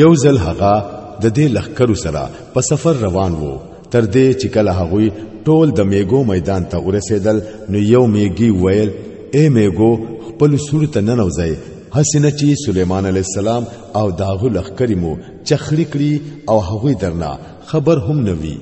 یو ځل هغه د دې لخرو سره په سفر روان وو تر دې چې کله هغه ټول د میګو میدان ته ورسېدل نو یو میګي ویل اے میګو خپل سور ته نه نوځي حسنه چې سليمان عليه السلام او داغو لخرې مو چخړی کړی او هغه درنا خبر هم نوي